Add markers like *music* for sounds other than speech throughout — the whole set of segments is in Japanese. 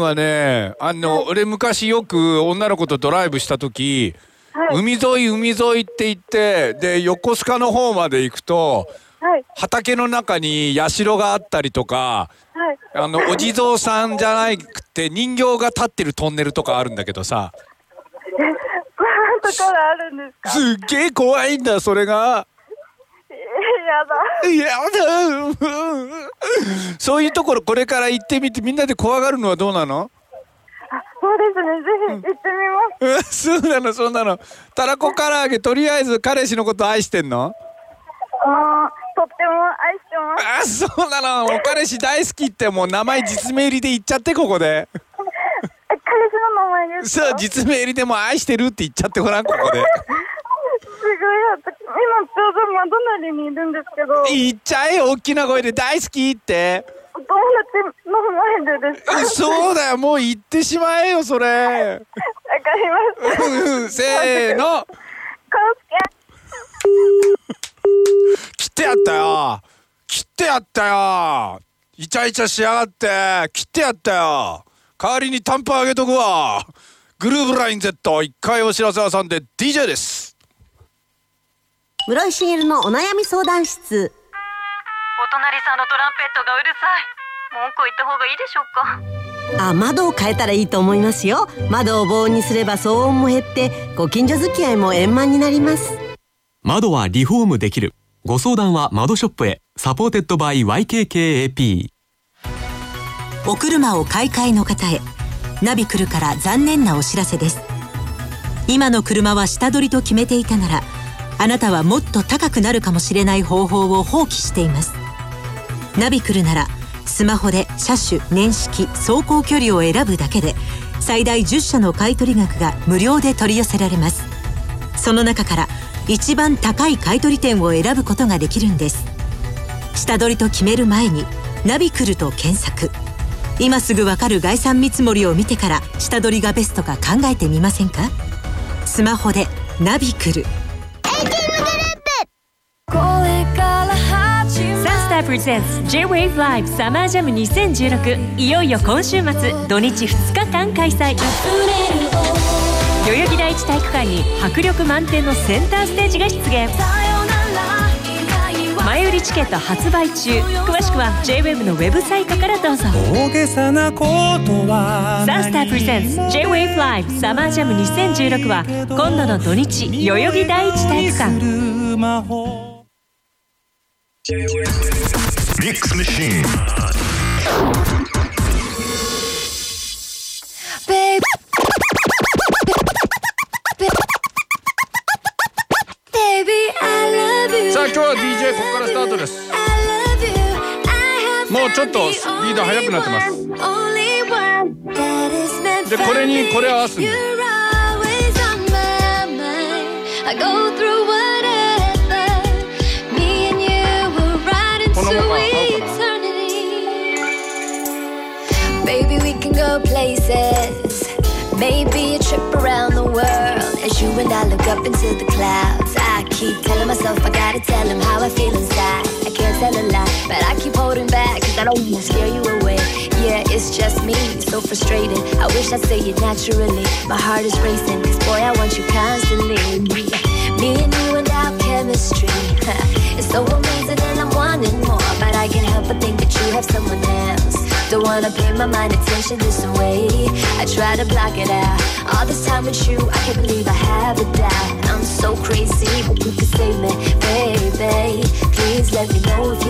ンはねあの、俺昔よく女の子とドライブした時、はい海沿い海沿いって言ってで横須賀の方まで行くとはい。畑の中に社があったりとかはい。あのお地蔵さんじゃなくて人形が立ってるトンネルとかあるんだけどさこんなところあるんですか？すっげえ怖いんだそれが。えやだ。いやだ。そういうところこれから行ってみてみんなで怖がるのはどうなの？あ、そうですね。ぜひ行ってみます。うん。そうなのそうなの。たらこ唐揚げとりあえず彼氏のこと愛してんの？あーとっても愛してます。あそうなの。お彼氏大好きってもう名前実名入りで言っちゃってここで。え、彼氏の名前ですかそう実名入りでも愛してるって言っちゃってごらんここで今ちょうど窓なりにいるんですけど、言っちゃえよ大きな声で。大好きって。お友達の？前でです。か。わかそうだよもう言ってしまえよそれ。りました。うんせーの。切ってやったよ。切ってやったよ。イチャイチャしやがって。切ってやったよ。代わりに短パンあげとくわ。グルーブライン Z 一回お知らせ挟んで DJ です室井滋のお悩み相談室。お隣さんのトランペットがうるさい。文句言った方がいいでしょうか？あ窓を変えたらいいと思いますよ。窓を防音にすれば騒音も減ってご近所付き合いも円満になります。窓はリフォームできる。ご相談は窓ショップへ。 Supported by YKKAP お車を買い替えの方へ。ナビクルから残念なお知らせです。今の車は下取りと決めていたならあなたはもっと高くなるかもしれない方法を放棄しています。ナビクルならスマホで車種年式走行距離を選ぶだけで最大10社の買取額が無料で取り寄せられます。その中から一番高い買取店を選ぶことができるんです。下取りと決める前にナビクルと検索。今すぐわかる概算見積もりを見てから下取りがベストか考えてみませんか？スマホでナビクループレゼンツ J-WAVE LIVE サマージャム2016いよいよ今週末。土日2日間開催。代々木第一体育館に迫力満点のセンターステージが出現。前売りチケット発売中。詳しくは JWEB のウェブサイトからどうぞ。大げさなことはサンスタープレゼンツ J-WAVE LIVE サマージャム2016は今度の土日代々木第一体育館ミックスミシン。さあ、今日は D. J. ここからスタートです。もうちょっとスピード速くなってます。でこれにこれを合わせん go places. Maybe a trip around the world. As you and I look up into the clouds, I keep telling myself I gotta tell him how I feel inside. I can't tell a lie, but I keep holding back cause I don't wanna scare you away. Yeah, it's just me, so frustrated. I wish I'd say it naturally. My heart is racing, cause boy, I want you constantly. Me and you and our chemistry. *laughs* it's so amazing and I'm wanting more. But I can't help but think that you have someone else. Don't wanna pay my mind attention this way. I try to block it out. All this time with you, I can't believe I have a doubt. I'm so crazy, but you can save me, baby. Please let me know if you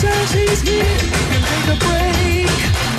Sometimes he's here, you can take a break.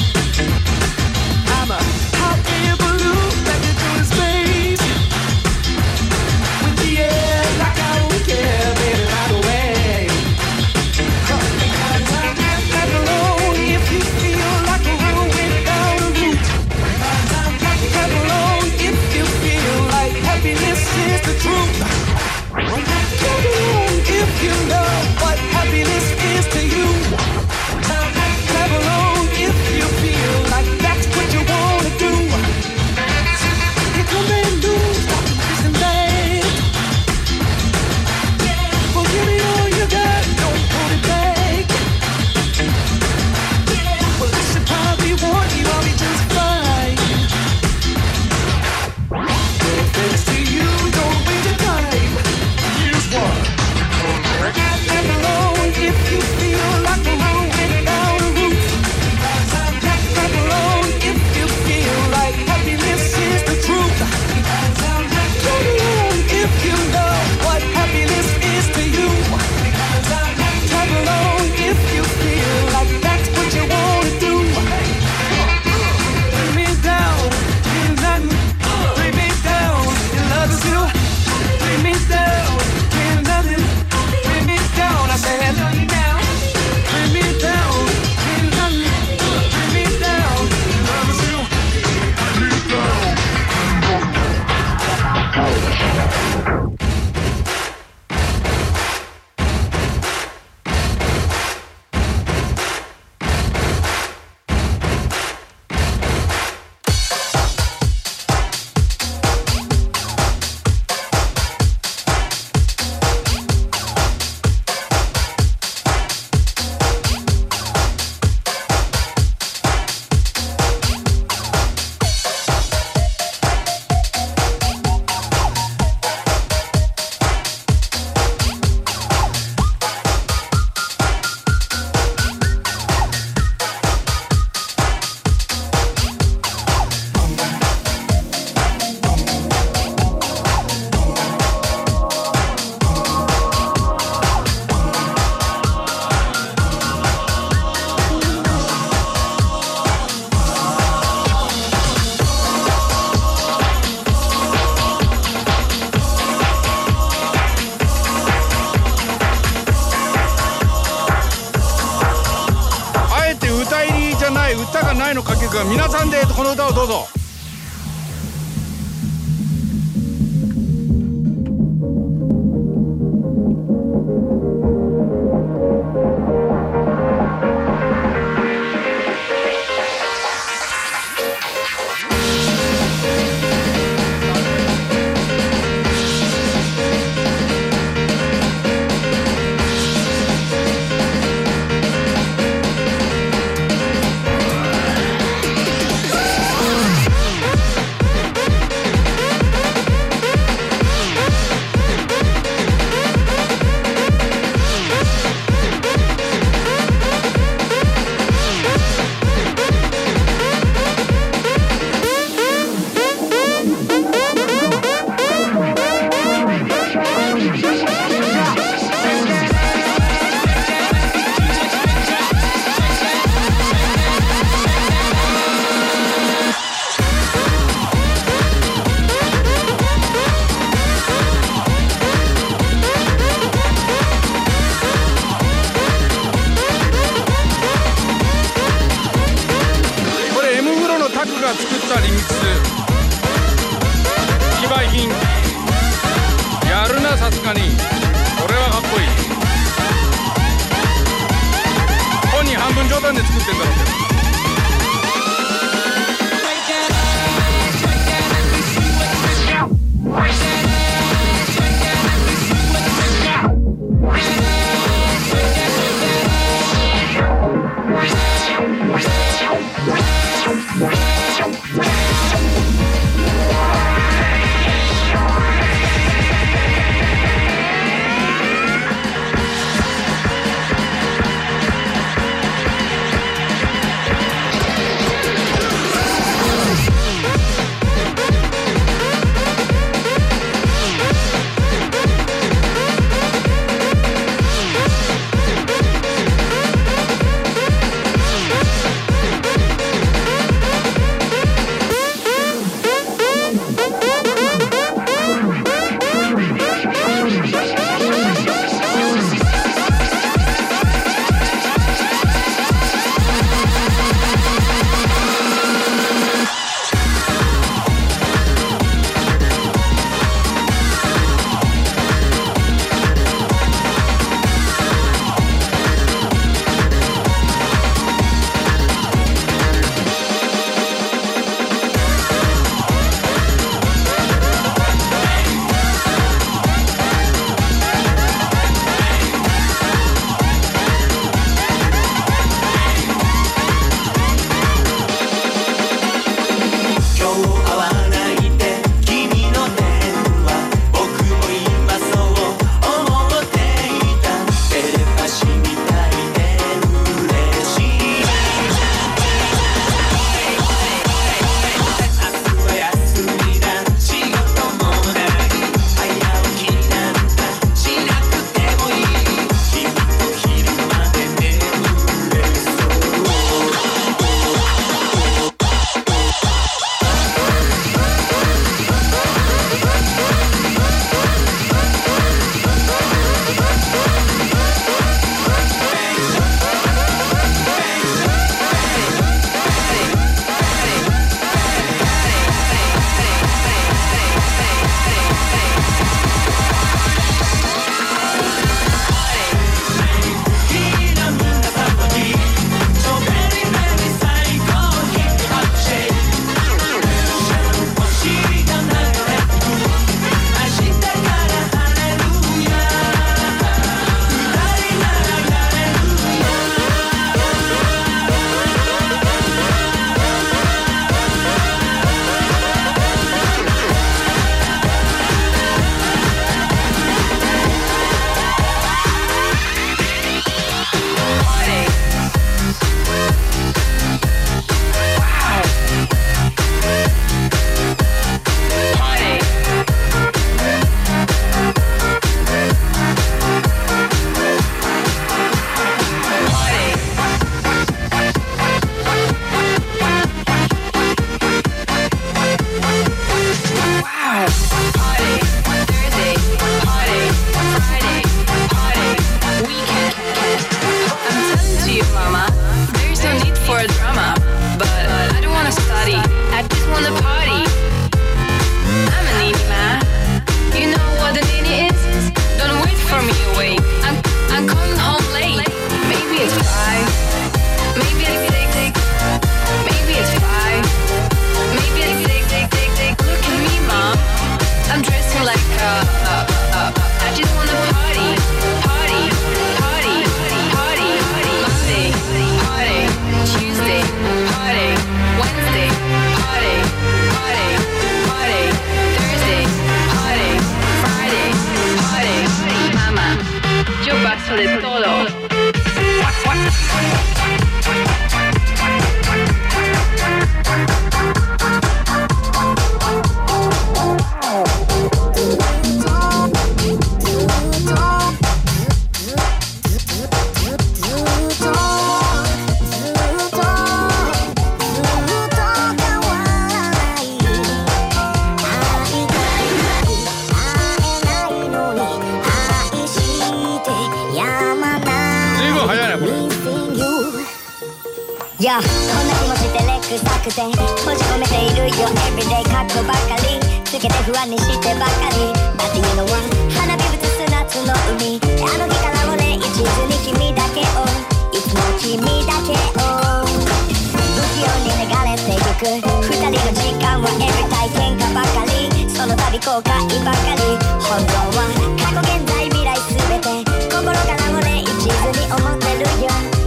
くて閉じ込めているよ。Everyday 過去ばかり。つけて不安にしてばかり。だっていうのは。花火ぶつす夏の海。あの日から俺一途に君だけを。いつも君だけを。不器用に流れてゆく。二人の時間は Everyday 喧嘩ばかり。その度後悔ばかり。本当は過去現在未来すべて。心から俺一途に思ってるよ。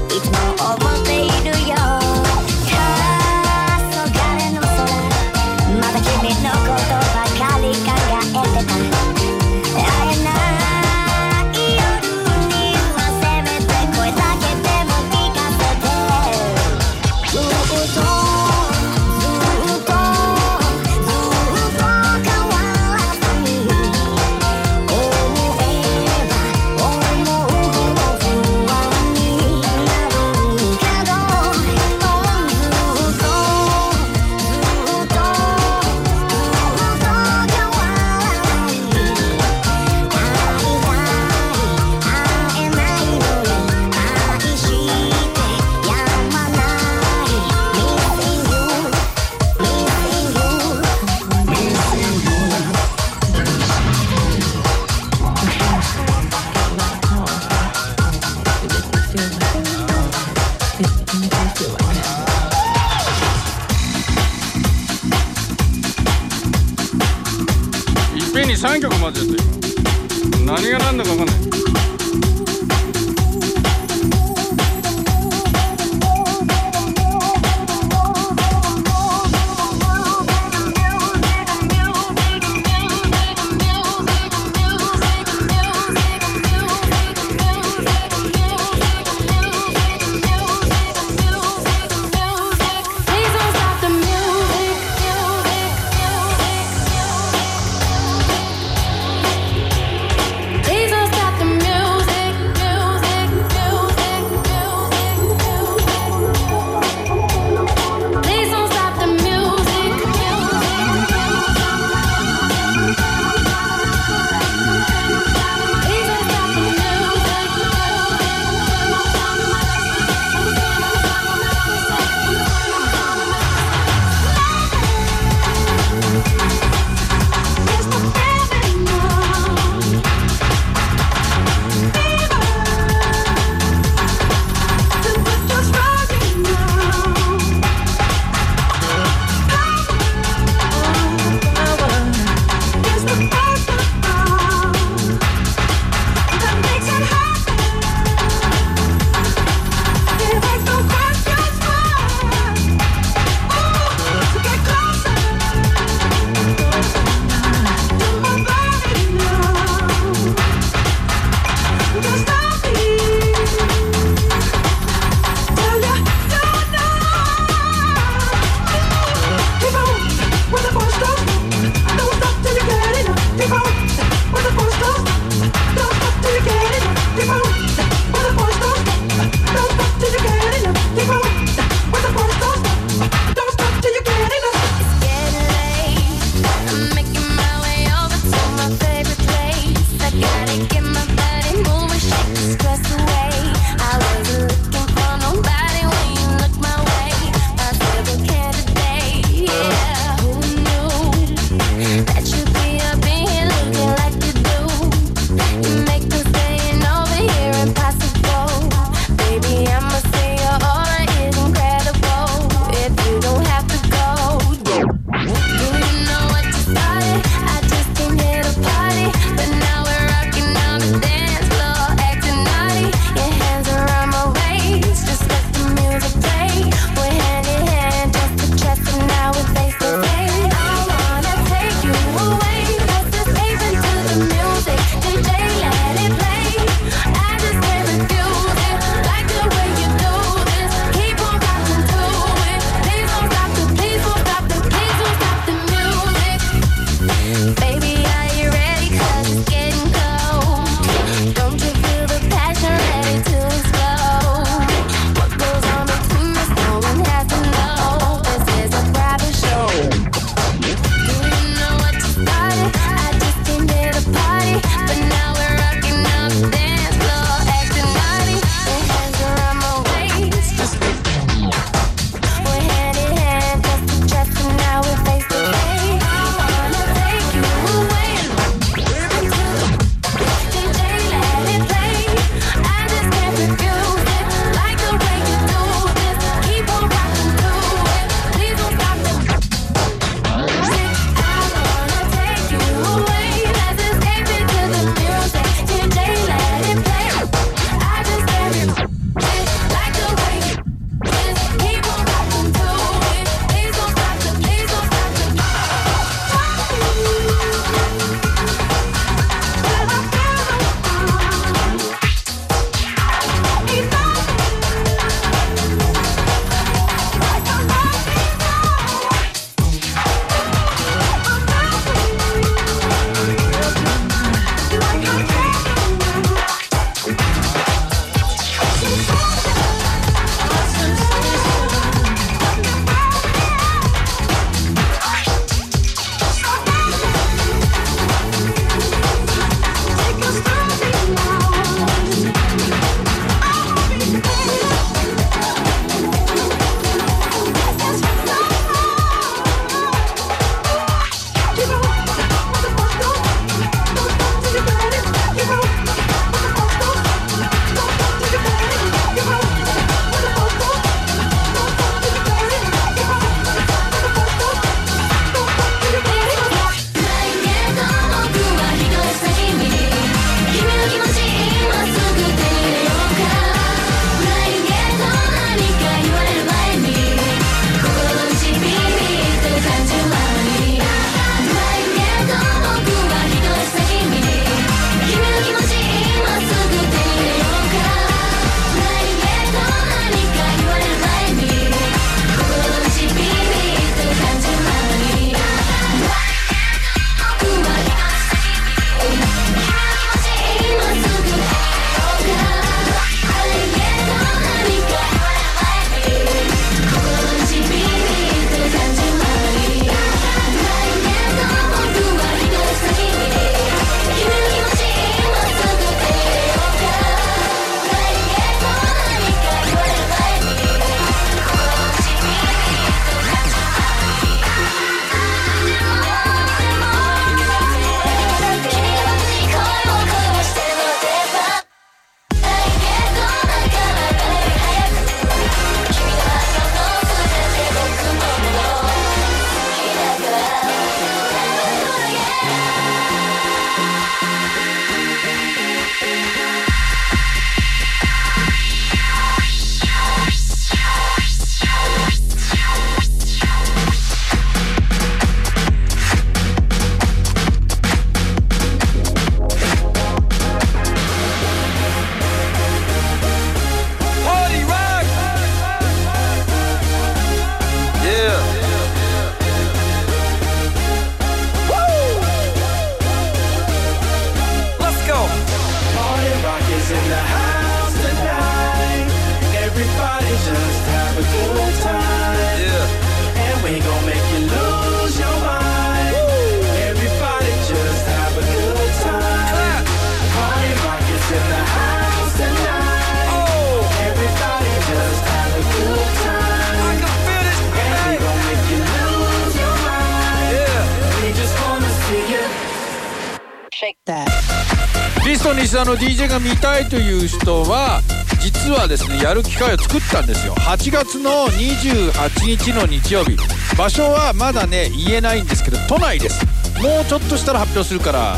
ピストン西田の DJ が見たいという人は実はですねやる機会を作ったんですよ。8月の28日の日曜日。場所はまだね言えないんですけど都内です。もうちょっとしたら発表するから。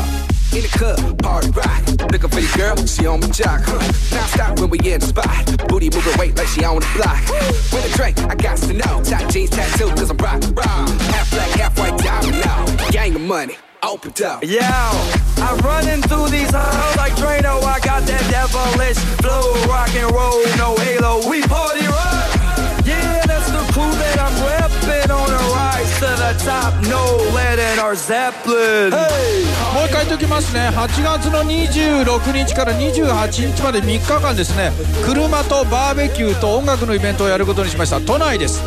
In opened up. Yo, I'm running through these halls like Drano. I got that devilish flow, rock and roll, no halo. We party rock. Yeah, that's the crew that I'm repping on a rise to the top. No lead in our Zeppelin. Hey. もう一回言っておきますね8月の26日から28日まで3日間ですね車とバーベキューと音楽のイベントをやることにしました都内です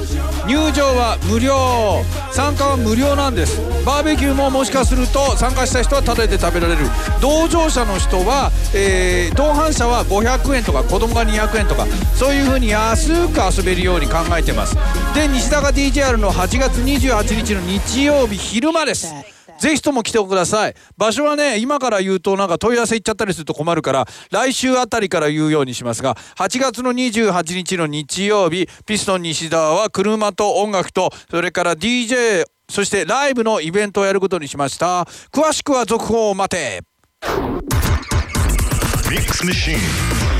入場は無料。参加は無料なんです。バーベキューももしかすると参加した人はタダで食べられる。同乗者の人は、えー同伴者は500円とか子供が200円とかそういう風に安く遊べるように考えてます。で西高 DJR の8月28日の日曜日昼間です。ぜひとも来てください。場所はね今から言うとなんか問い合わせ行っちゃったりすると困るから来週あたりから言うようにしますが8月の28日の日曜日ピストン西田は車と音楽とそれから DJ そしてライブのイベントをやることにしました。詳しくは続報を待て。Mix Machine.